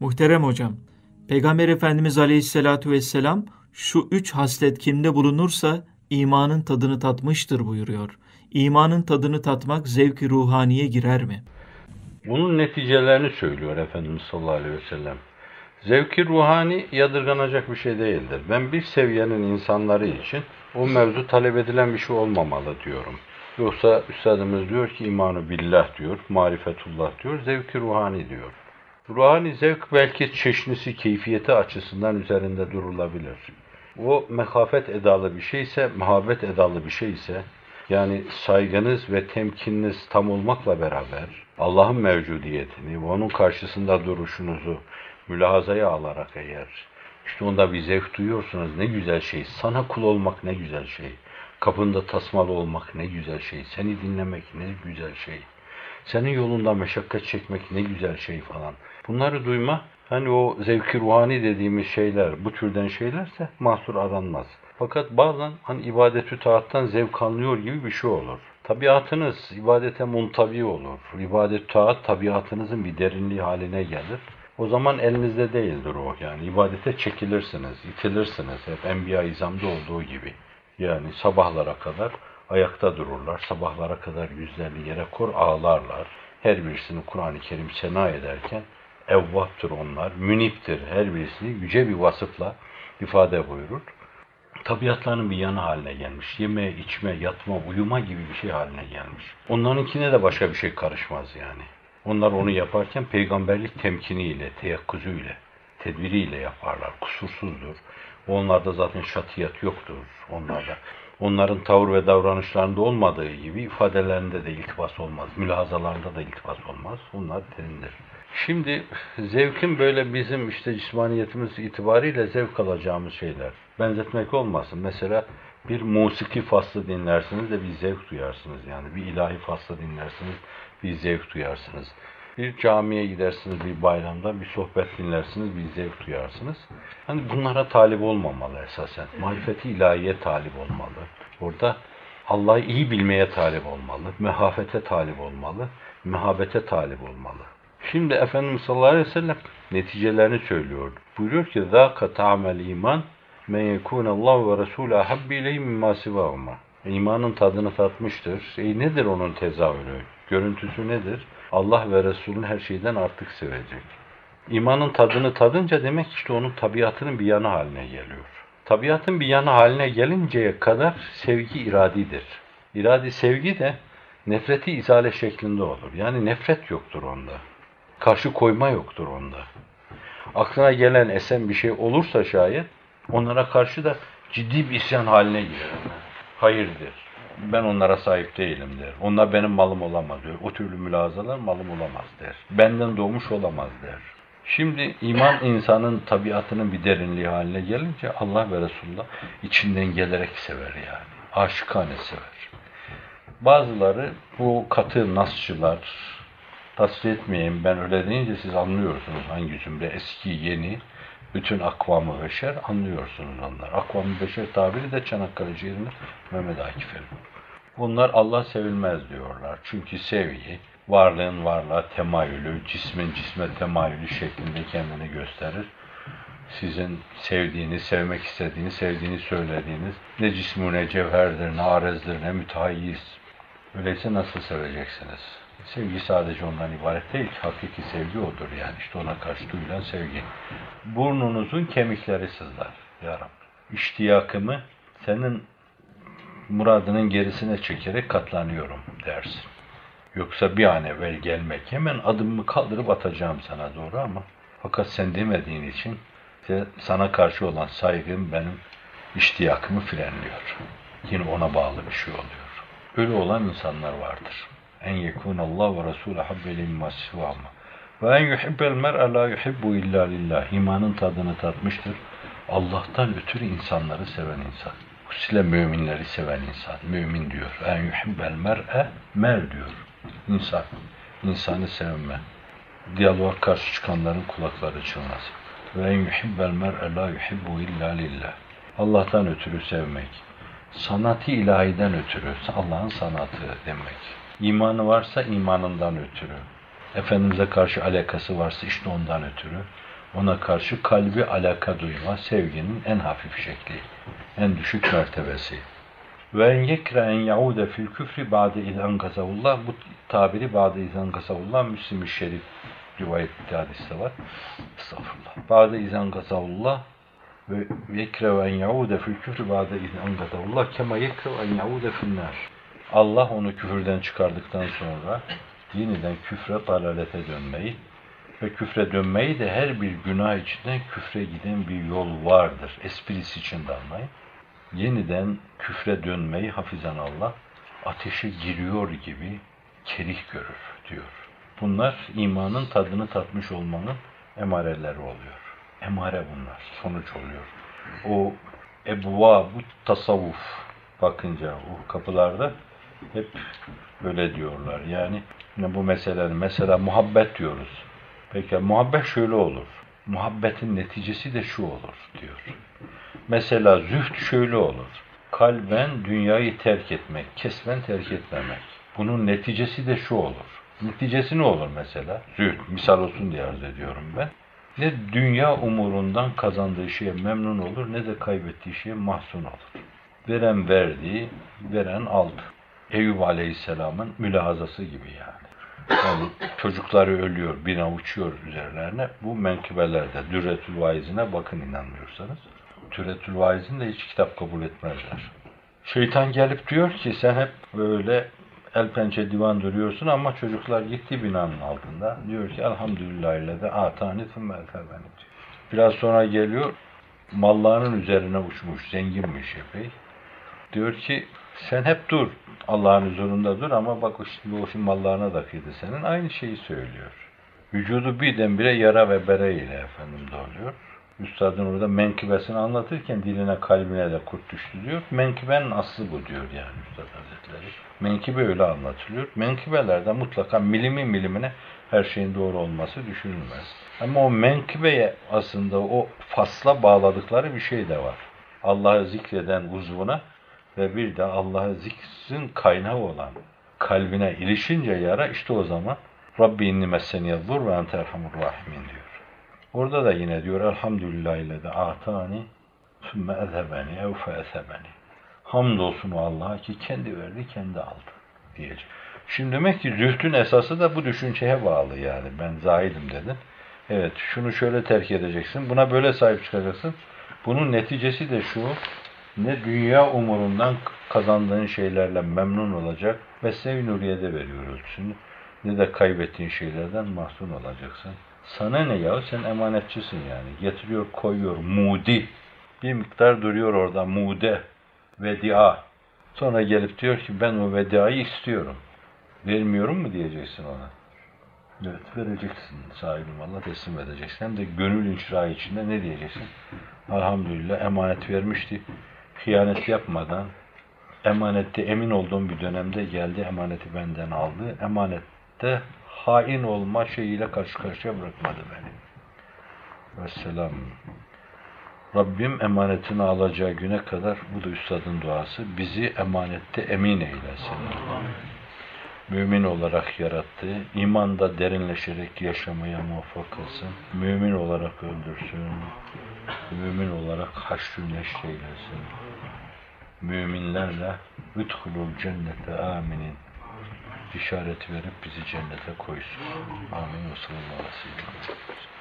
Muhterem hocam, Peygamber Efendimiz Aleyhisselatü Vesselam şu üç haslet kimde bulunursa imanın tadını tatmıştır buyuruyor. İmanın tadını tatmak zevki ruhaniye girer mi? Bunun neticelerini söylüyor Efendimiz sallallahu aleyhi ve sellem. Zevki ruhani yadırganacak bir şey değildir. Ben bir seviyenin insanları için o mevzu talep edilen bir şey olmamalı diyorum. Yoksa Üstadımız diyor ki imanı billah diyor, marifetullah diyor, zevki ruhani diyor. Ruhani zevk belki çeşnisi, keyfiyeti açısından üzerinde durulabilir. O mekafet edalı bir şeyse, muhabbet edalı bir şeyse, yani saygınız ve temkininiz tam olmakla beraber Allah'ın mevcudiyetini ve onun karşısında duruşunuzu mülahazaya alarak eğer işte onda bir zevk duyuyorsunuz ne güzel şey. Sana kul olmak ne güzel şey. Kapında tasmalı olmak ne güzel şey. Seni dinlemek ne güzel şey. Senin yolunda meşakkat çekmek ne güzel şey falan. Bunları duyma hani o zevki ruhani dediğimiz şeyler bu türden şeylerse mahsur aranmaz. Fakat bazen hani ibadetü taattan zevk alınıyor gibi bir şey olur. Tabiatınız ibadete muntabi olur. İbadet taat tabiatınızın bir derinliği haline gelir. O zaman elinizde değildir o. Yani ibadete çekilirsiniz, itilirsiniz. Hep Enbiya izamda olduğu gibi. Yani sabahlara kadar ayakta dururlar. Sabahlara kadar yüzlerini yere kor ağlarlar. Her birisini Kur'an-ı Kerim sena ederken evvattır onlar, müniptir. Her birisini yüce bir vasıfla ifade buyurur. Tabiatlarının bir yanı haline gelmiş. Yeme, içme, yatma, uyuma gibi bir şey haline gelmiş. Onlarınkine de başka bir şey karışmaz yani. Onlar onu yaparken peygamberlik temkiniyle, teyakkuzuyla, tedbiriyle yaparlar. Kusursuzdur. Onlarda zaten şatiyat yoktur onlarda. Onların tavır ve davranışlarında olmadığı gibi ifadelerinde de iltifas olmaz. Mülahazalarında da iltifas olmaz. Bunlar derindir. Şimdi zevkin böyle bizim işte cismaniyetimiz itibariyle zevk alacağımız şeyler. Benzetmek olmasın. Mesela bir musiki faslı dinlersiniz de bir zevk duyarsınız yani. Bir ilahi faslı dinlersiniz, bir zevk duyarsınız Bir camiye gidersiniz bir bayramda, bir sohbet dinlersiniz, bir zevk duyarsınız. Hani bunlara talip olmamalı esasen. Marifeti ilahiye talip olmalı. Orada Allah'ı iyi bilmeye talip olmalı, mehafete talip olmalı, mehabete talip olmalı. Şimdi Efendimiz sallallahu aleyhi ve sellem neticelerini söylüyor. Buyuruyor ki ذَاقَ تَعْمَ iman men yekûne Allah ve Resulü ahabbi ileyhi mimma sivâhuma. İmanın tadını tatmıştır. E nedir onun tezahürü? Görüntüsü nedir? Allah ve Resulün her şeyden artık sevecek. İmanın tadını tadınca demek işte onun tabiatının bir yanı haline geliyor. Tabiatın bir yanı haline gelinceye kadar sevgi iradidir. İradi sevgi de nefreti izale şeklinde olur. Yani nefret yoktur onda. Karşı koyma yoktur onda. Aklına gelen esen bir şey olursa şayet onlara karşı da ciddi bir isyan haline girer. Hayırdır. Ben onlara sahip değilim der. Onlar benim malım olamaz diyor. O türlü mülazalar malım olamaz der. Benden doğmuş olamaz der. Şimdi iman insanın tabiatının bir derinliği haline gelince Allah ve Resulullah içinden gelerek sever yani. Aşıkane sever. Bazıları bu katı nasçılar, tasvir etmeyeyim ben öyle deyince siz anlıyorsunuz hangi cümle eski yeni bütün akvamı beşer anlıyorsunuz onlar. Akvamı beşer tabiri de Çanakkale şehrinde Mehmet Akif Erbil. Bunlar Allah sevilmez diyorlar. Çünkü sevgi varlığın varlığa temayülü, cismin cisme temayülü şeklinde kendini gösterir. Sizin sevdiğiniz, sevmek istediğiniz, sevdiğini söylediğiniz ne cismu ne cevherdir, ne arezdir, ne mütehayiz. Öyleyse nasıl seveceksiniz? Sevgi sadece ondan ibaret değil ki. Hakiki sevgi odur yani. işte ona karşı duyulan sevgi. Burnunuzun kemikleri sızlar. Ya Rabbi. İştiyakımı senin muradının gerisine çekerek katlanıyorum dersin. Yoksa bir an evvel gelmek, hemen adımımı kaldırıp atacağım sana doğru ama fakat sen demediğin için sana karşı olan saygım benim iştiyakımı frenliyor. Yine ona bağlı bir şey oluyor. Öyle olan insanlar vardır. En yekun Allah ve Resulü habbeli mimma sivama. Ve en yuhibbel mer'e la yuhibbu illa lillah. İmanın tadını tatmıştır. Allah'tan ötürü insanları seven insan. Hususuyla müminleri seven insan. Mümin diyor. En yuhibbel mer'e mer diyor. İnsan. İnsanı sevme. Diyaloğa karşı çıkanların kulakları çınlasın. Ve en yuhibbel mer'e la yuhibbu illa lillah. Allah'tan ötürü sevmek. Sanatı ilahiden ötürü. Allah'ın sanatı demek. İmanı varsa imanından ötürü. Efendimiz'e karşı alakası varsa işte ondan ötürü ona karşı kalbi alaka duyma sevginin en hafif şekli, en düşük mertebesi. Ve en yekre en yaude fil küfri ba'de iz enkazahullah bu tabiri ba'de iz enkazahullah Müslim-i Şerif rivayet bir hadiste var. Estağfurullah. Ba'de iz enkazahullah ve yekre ve en yaude fil küfri ba'de iz enkazahullah kema yekre ve en yaude. Allah onu küfürden çıkardıktan sonra yeniden küfre, dalalete dönmeyi ve küfre dönmeyi de her bir günah içinden küfre giden bir yol vardır. Esprisi için de anlayın. Yeniden küfre dönmeyi hafizan Allah ateşe giriyor gibi kerih görür diyor. Bunlar imanın tadını tatmış olmanın emareleri oluyor. Emare bunlar. Sonuç oluyor. O ebuva bu tasavvuf bakınca o kapılarda hep böyle diyorlar. Yani bu meselenin mesela muhabbet diyoruz. Peki muhabbet şöyle olur. Muhabbetin neticesi de şu olur diyor. Mesela zühd şöyle olur. Kalben dünyayı terk etmek, kesmen terk etmemek. Bunun neticesi de şu olur. Neticesi ne olur mesela? Zühd, misal olsun diye arz ediyorum ben. Ne dünya umurundan kazandığı şeye memnun olur ne de kaybettiği şeye mahzun olur. Veren verdi, veren aldı. Eyüp Aleyhisselam'ın mülahazası gibi yani. Yani çocukları ölüyor, bina uçuyor üzerlerine. Bu menkıbelerde Dürretül Vaizine bakın inanmıyorsanız. Dürretül Vaiz'in de hiç kitap kabul etmezler. Şeytan gelip diyor ki sen hep böyle el pençe divan duruyorsun ama çocuklar gitti binanın altında. Diyor ki elhamdülillah ile de atani tüm diyor. Biraz sonra geliyor mallarının üzerine uçmuş, zenginmiş epey. Diyor ki sen hep dur. Allah'ın huzurunda dur ama bak şimdi o mallarına da kıydı senin. Aynı şeyi söylüyor. Vücudu birdenbire yara ve bere ile efendim doluyor. Üstadın orada menkıbesini anlatırken diline kalbine de kurt düştü diyor. Menkıbenin aslı bu diyor yani Üstad Hazretleri. Menkıbe öyle anlatılıyor. Menkıbelerde mutlaka milimi milimine her şeyin doğru olması düşünülmez. Ama o menkıbeye aslında o fasla bağladıkları bir şey de var. Allah'ı zikreden uzvuna ve bir de Allah'ı zikrin kaynağı olan kalbine ilişince yara işte o zaman Rabbi inni messeni zur ve ente erhamur rahimin diyor. Orada da yine diyor elhamdülillah ile de atani sümme ezhebeni ev fe ezhebeni. Hamdolsun o Allah'a ki kendi verdi kendi aldı diyecek. Şimdi demek ki zühdün esası da bu düşünceye bağlı yani. Ben zahidim dedin. Evet şunu şöyle terk edeceksin. Buna böyle sahip çıkacaksın. Bunun neticesi de şu. Ne dünya umurundan kazandığın şeylerle memnun olacak. Mesnevi Nuriye'de veriyor ölçüsünü. Ne de kaybettiğin şeylerden mahzun olacaksın. Sana ne ya? Sen emanetçisin yani. Getiriyor, koyuyor. Mudi. Bir miktar duruyor orada. Mude. Vedia. Sonra gelip diyor ki ben o vedayı istiyorum. Vermiyorum mu diyeceksin ona. Evet vereceksin sahibim Allah teslim edeceksin. Hem de gönül inşirahı içinde ne diyeceksin? Elhamdülillah emanet vermişti. Hıyanet yapmadan emanette emin olduğum bir dönemde geldi emaneti benden aldı. Emanette hain olma şeyiyle karşı karşıya bırakmadı beni. Vesselam. Rabbim emanetini alacağı güne kadar bu da üstadın duası. Bizi emanette emin eylesin. Mümin olarak yarattı. imanda derinleşerek yaşamaya muvaffak kılsın. Mümin olarak öldürsün. Mümin olarak haşr-ı neşr eylesin. Müminlerle üdhulul cennete aminin işaret verip bizi cennete koysun. Amin sallallahu aleyhi.